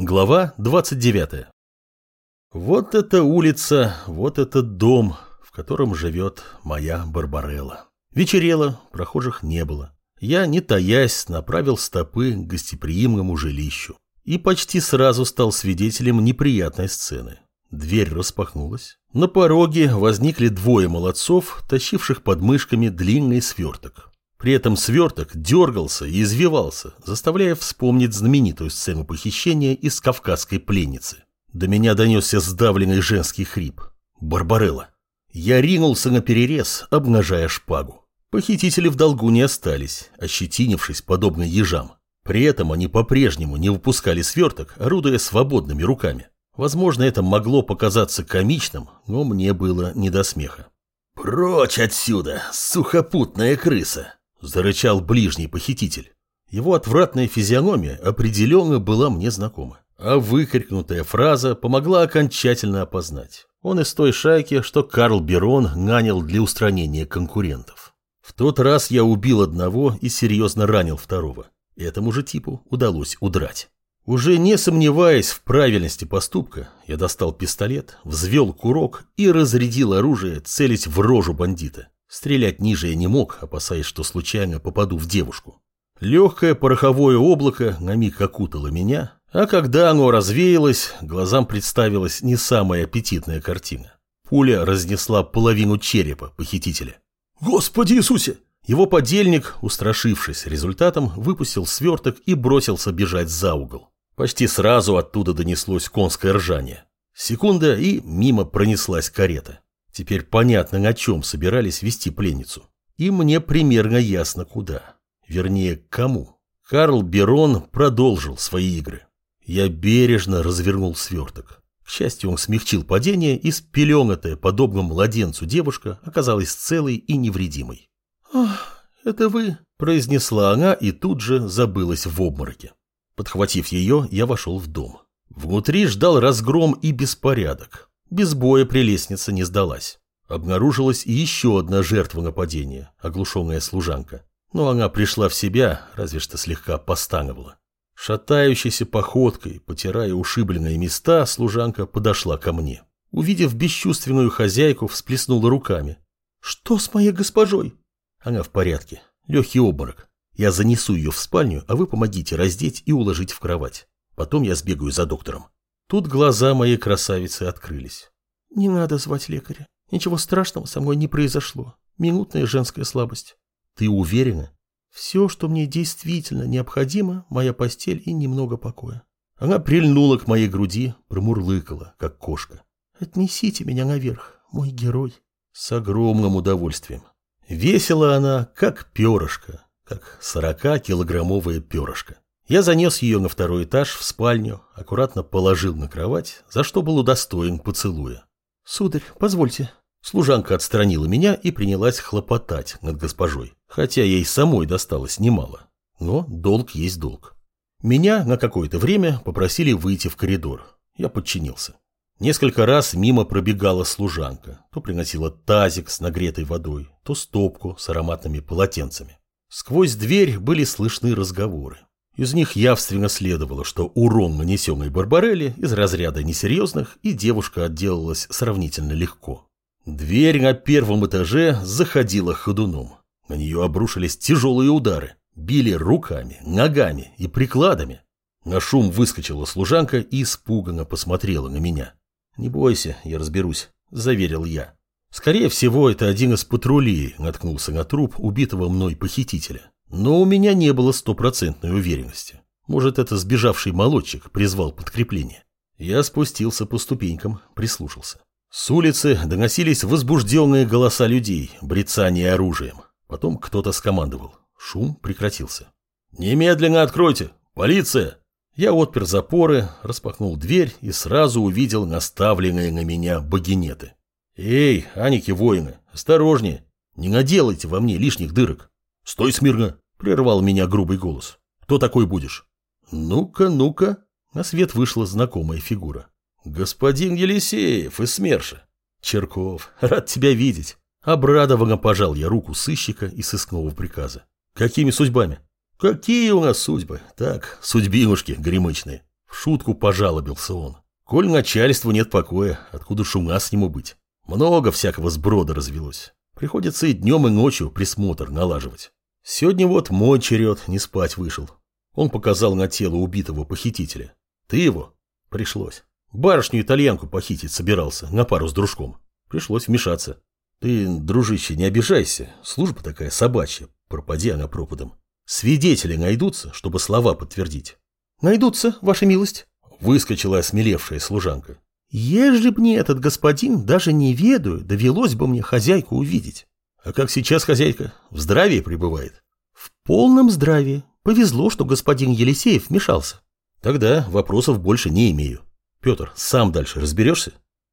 Глава 29. Вот эта улица, вот этот дом, в котором живет моя Барбарелла. Вечерело, прохожих не было. Я, не таясь, направил стопы к гостеприимному жилищу и почти сразу стал свидетелем неприятной сцены. Дверь распахнулась. На пороге возникли двое молодцов, тащивших под мышками длинный сверток. При этом сверток дергался и извивался, заставляя вспомнить знаменитую сцену похищения из кавказской пленницы. До меня донесся сдавленный женский хрип. Барбарелла. Я ринулся на перерез, обнажая шпагу. Похитители в долгу не остались, ощетинившись подобно ежам. При этом они по-прежнему не выпускали сверток, орудуя свободными руками. Возможно, это могло показаться комичным, но мне было не до смеха. «Прочь отсюда, сухопутная крыса!» Зарычал ближний похититель. Его отвратная физиономия определенно была мне знакома. А выкрикнутая фраза помогла окончательно опознать. Он из той шайки, что Карл Берон нанял для устранения конкурентов. В тот раз я убил одного и серьезно ранил второго. Этому же типу удалось удрать. Уже не сомневаясь в правильности поступка, я достал пистолет, взвел курок и разрядил оружие, целясь в рожу бандита. Стрелять ниже я не мог, опасаясь, что случайно попаду в девушку. Легкое пороховое облако на миг окутало меня, а когда оно развеялось, глазам представилась не самая аппетитная картина. Пуля разнесла половину черепа похитителя. «Господи Иисусе!» Его подельник, устрашившись результатом, выпустил сверток и бросился бежать за угол. Почти сразу оттуда донеслось конское ржание. Секунда, и мимо пронеслась карета. Теперь понятно, на чем собирались вести пленницу. И мне примерно ясно куда. Вернее, кому. Карл Берон продолжил свои игры. Я бережно развернул сверток. К счастью, он смягчил падение, и спеленатая, подобно младенцу девушка, оказалась целой и невредимой. «Ах, это вы?» – произнесла она и тут же забылась в обмороке. Подхватив ее, я вошел в дом. Внутри ждал разгром и беспорядок. Без боя прелестница не сдалась. Обнаружилась и еще одна жертва нападения, оглушенная служанка. Но она пришла в себя, разве что слегка постановала. Шатающейся походкой, потирая ушибленные места, служанка подошла ко мне. Увидев бесчувственную хозяйку, всплеснула руками. «Что с моей госпожой?» Она в порядке. Легкий обморок. Я занесу ее в спальню, а вы помогите раздеть и уложить в кровать. Потом я сбегаю за доктором. Тут глаза моей красавицы открылись. Не надо звать лекаря. Ничего страшного со мной не произошло. Минутная женская слабость. Ты уверена? Все, что мне действительно необходимо, моя постель и немного покоя. Она прильнула к моей груди, промурлыкала, как кошка. Отнесите меня наверх, мой герой. С огромным удовольствием. Весила она, как перышко, как сорока-килограммовое перышко. Я занес ее на второй этаж в спальню, аккуратно положил на кровать, за что был удостоен поцелуя. «Сударь, позвольте». Служанка отстранила меня и принялась хлопотать над госпожой, хотя ей самой досталось немало. Но долг есть долг. Меня на какое-то время попросили выйти в коридор. Я подчинился. Несколько раз мимо пробегала служанка. То приносила тазик с нагретой водой, то стопку с ароматными полотенцами. Сквозь дверь были слышны разговоры. Из них явственно следовало, что урон, нанесенный Барбарелли, из разряда несерьезных, и девушка отделалась сравнительно легко. Дверь на первом этаже заходила ходуном. На нее обрушились тяжелые удары, били руками, ногами и прикладами. На шум выскочила служанка и испуганно посмотрела на меня. «Не бойся, я разберусь», – заверил я. Скорее всего, это один из патрулей наткнулся на труп убитого мной похитителя. Но у меня не было стопроцентной уверенности. Может, это сбежавший молодчик призвал подкрепление. Я спустился по ступенькам, прислушался. С улицы доносились возбужденные голоса людей, брецание оружием. Потом кто-то скомандовал. Шум прекратился. «Немедленно откройте! Полиция!» Я отпер запоры, распахнул дверь и сразу увидел наставленные на меня багинеты. «Эй, Аники воины, осторожнее! Не наделайте во мне лишних дырок!» «Стой смирно!» – прервал меня грубый голос. «Кто такой будешь?» «Ну-ка, ну-ка!» На свет вышла знакомая фигура. «Господин Елисеев из СМЕРШа!» «Черков, рад тебя видеть!» Обрадованно пожал я руку сыщика и сыскного приказа. «Какими судьбами?» «Какие у нас судьбы? Так, судьбинушки гремычные. В шутку пожалобился он. Коль начальству нет покоя, откуда ж у нас нему быть? Много всякого сброда развелось. Приходится и днем, и ночью присмотр налаживать. Сегодня вот мой черед не спать вышел. Он показал на тело убитого похитителя. Ты его? Пришлось. Барышню-итальянку похитить собирался, на пару с дружком. Пришлось вмешаться. Ты, дружище, не обижайся. Служба такая собачья. Пропади она пропадом. Свидетели найдутся, чтобы слова подтвердить. Найдутся, ваша милость. Выскочила осмелевшая служанка. Ежели б мне этот господин, даже не ведаю, довелось бы мне хозяйку увидеть. А как сейчас хозяйка? В здравии пребывает? В полном здравии. Повезло, что господин Елисеев вмешался. Тогда вопросов больше не имею. Петр, сам дальше разберешься?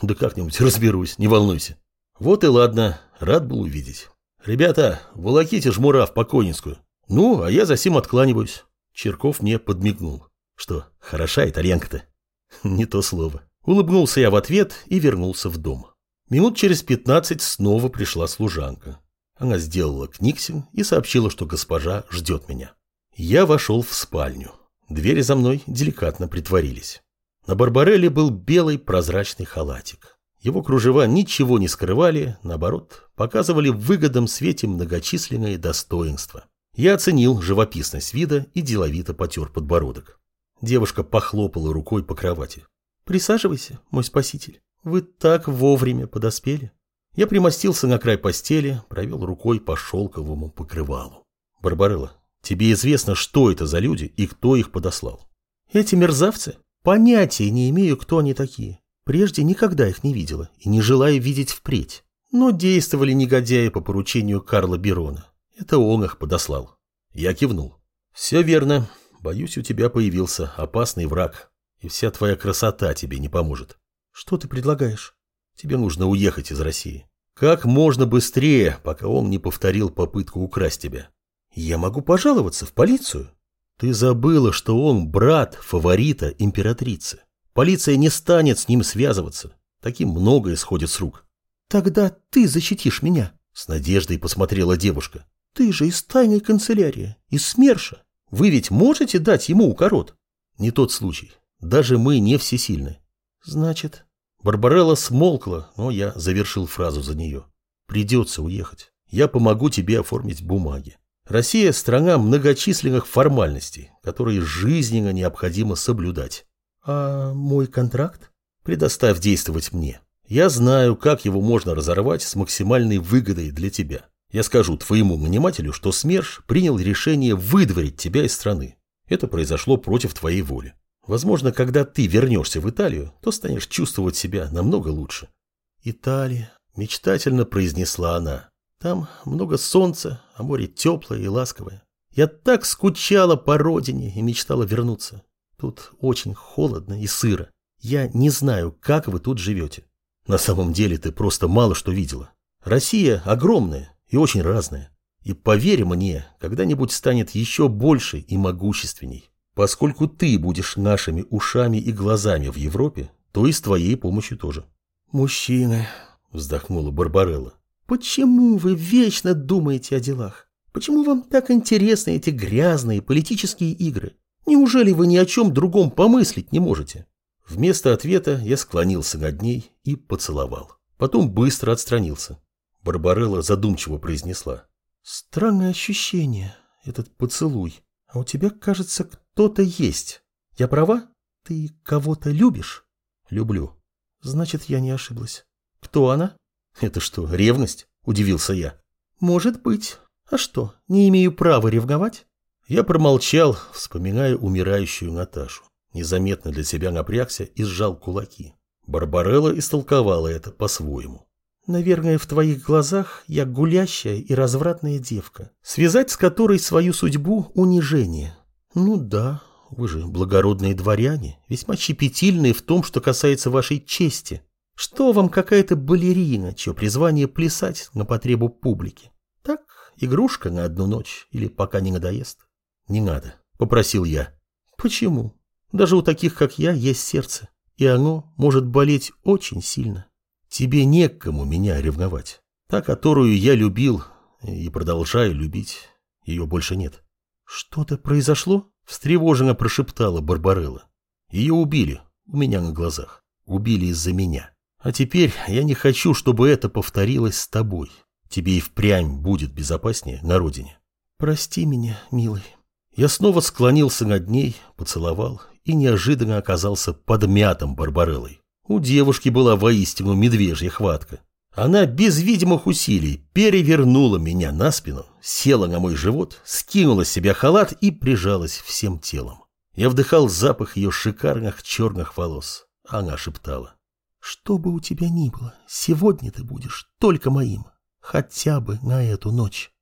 Да как-нибудь разберусь, не волнуйся. Вот и ладно, рад был увидеть. Ребята, волоките жмура в покойницкую. Ну, а я за сим откланиваюсь. Черков мне подмигнул. Что, хороша итальянка-то? Не то слово. Улыбнулся я в ответ и вернулся в дом. Минут через пятнадцать снова пришла служанка. Она сделала книгсин и сообщила, что госпожа ждет меня. Я вошел в спальню. Двери за мной деликатно притворились. На Барбарелле был белый прозрачный халатик. Его кружева ничего не скрывали, наоборот, показывали в выгодном свете многочисленные достоинства. Я оценил живописность вида и деловито потер подбородок. Девушка похлопала рукой по кровати. Присаживайся, мой спаситель. Вы так вовремя подоспели. Я примостился на край постели, провел рукой по шелковому покрывалу. Барбарелла, тебе известно, что это за люди и кто их подослал? Эти мерзавцы? Понятия не имею, кто они такие. Прежде никогда их не видела и не желаю видеть впредь. Но действовали негодяи по поручению Карла Берона. Это он их подослал. Я кивнул. Все верно. Боюсь, у тебя появился опасный враг и вся твоя красота тебе не поможет. Что ты предлагаешь? Тебе нужно уехать из России. Как можно быстрее, пока он не повторил попытку украсть тебя. Я могу пожаловаться в полицию. Ты забыла, что он брат фаворита императрицы. Полиция не станет с ним связываться. Таким многое сходит с рук. Тогда ты защитишь меня. С надеждой посмотрела девушка. Ты же из тайной канцелярии, из СМЕРШа. Вы ведь можете дать ему укорот? Не тот случай. Даже мы не всесильны. Значит... Барбарелла смолкла, но я завершил фразу за нее. Придется уехать. Я помогу тебе оформить бумаги. Россия – страна многочисленных формальностей, которые жизненно необходимо соблюдать. А мой контракт? Предоставь действовать мне. Я знаю, как его можно разорвать с максимальной выгодой для тебя. Я скажу твоему нанимателю, что СМЕРШ принял решение выдворить тебя из страны. Это произошло против твоей воли. Возможно, когда ты вернешься в Италию, то станешь чувствовать себя намного лучше. Италия, мечтательно произнесла она. Там много солнца, а море теплое и ласковое. Я так скучала по родине и мечтала вернуться. Тут очень холодно и сыро. Я не знаю, как вы тут живете. На самом деле ты просто мало что видела. Россия огромная и очень разная. И поверь мне, когда-нибудь станет еще больше и могущественней. Поскольку ты будешь нашими ушами и глазами в Европе, то и с твоей помощью тоже. Мужчины, вздохнула Барбарелла. Почему вы вечно думаете о делах? Почему вам так интересны эти грязные политические игры? Неужели вы ни о чем другом помыслить не можете? Вместо ответа я склонился над ней и поцеловал. Потом быстро отстранился. Барбарелла задумчиво произнесла. Странное ощущение, этот поцелуй. А у тебя, кажется, кто-то есть. Я права? Ты кого-то любишь? Люблю. Значит, я не ошиблась. Кто она? Это что, ревность? Удивился я. Может быть. А что, не имею права ревновать? Я промолчал, вспоминая умирающую Наташу. Незаметно для себя напрягся и сжал кулаки. Барбарелла истолковала это по-своему. Наверное, в твоих глазах я гулящая и развратная девка, связать с которой свою судьбу – унижение. Ну да, вы же благородные дворяне, весьма щепетильные в том, что касается вашей чести. Что вам какая-то балерина, чье призвание плясать на потребу публики? Так, игрушка на одну ночь или пока не надоест? Не надо, попросил я. Почему? Даже у таких, как я, есть сердце, и оно может болеть очень сильно. Тебе некому меня ревновать. Та, которую я любил и продолжаю любить, ее больше нет. Что-то произошло? Встревоженно прошептала Барбарелла. Ее убили у меня на глазах. Убили из-за меня. А теперь я не хочу, чтобы это повторилось с тобой. Тебе и впрямь будет безопаснее на родине. Прости меня, милый. Я снова склонился над ней, поцеловал и неожиданно оказался подмятым Барбареллой. У девушки была воистину медвежья хватка. Она без видимых усилий перевернула меня на спину, села на мой живот, скинула с себя халат и прижалась всем телом. Я вдыхал запах ее шикарных черных волос. Она шептала. «Что бы у тебя ни было, сегодня ты будешь только моим. Хотя бы на эту ночь».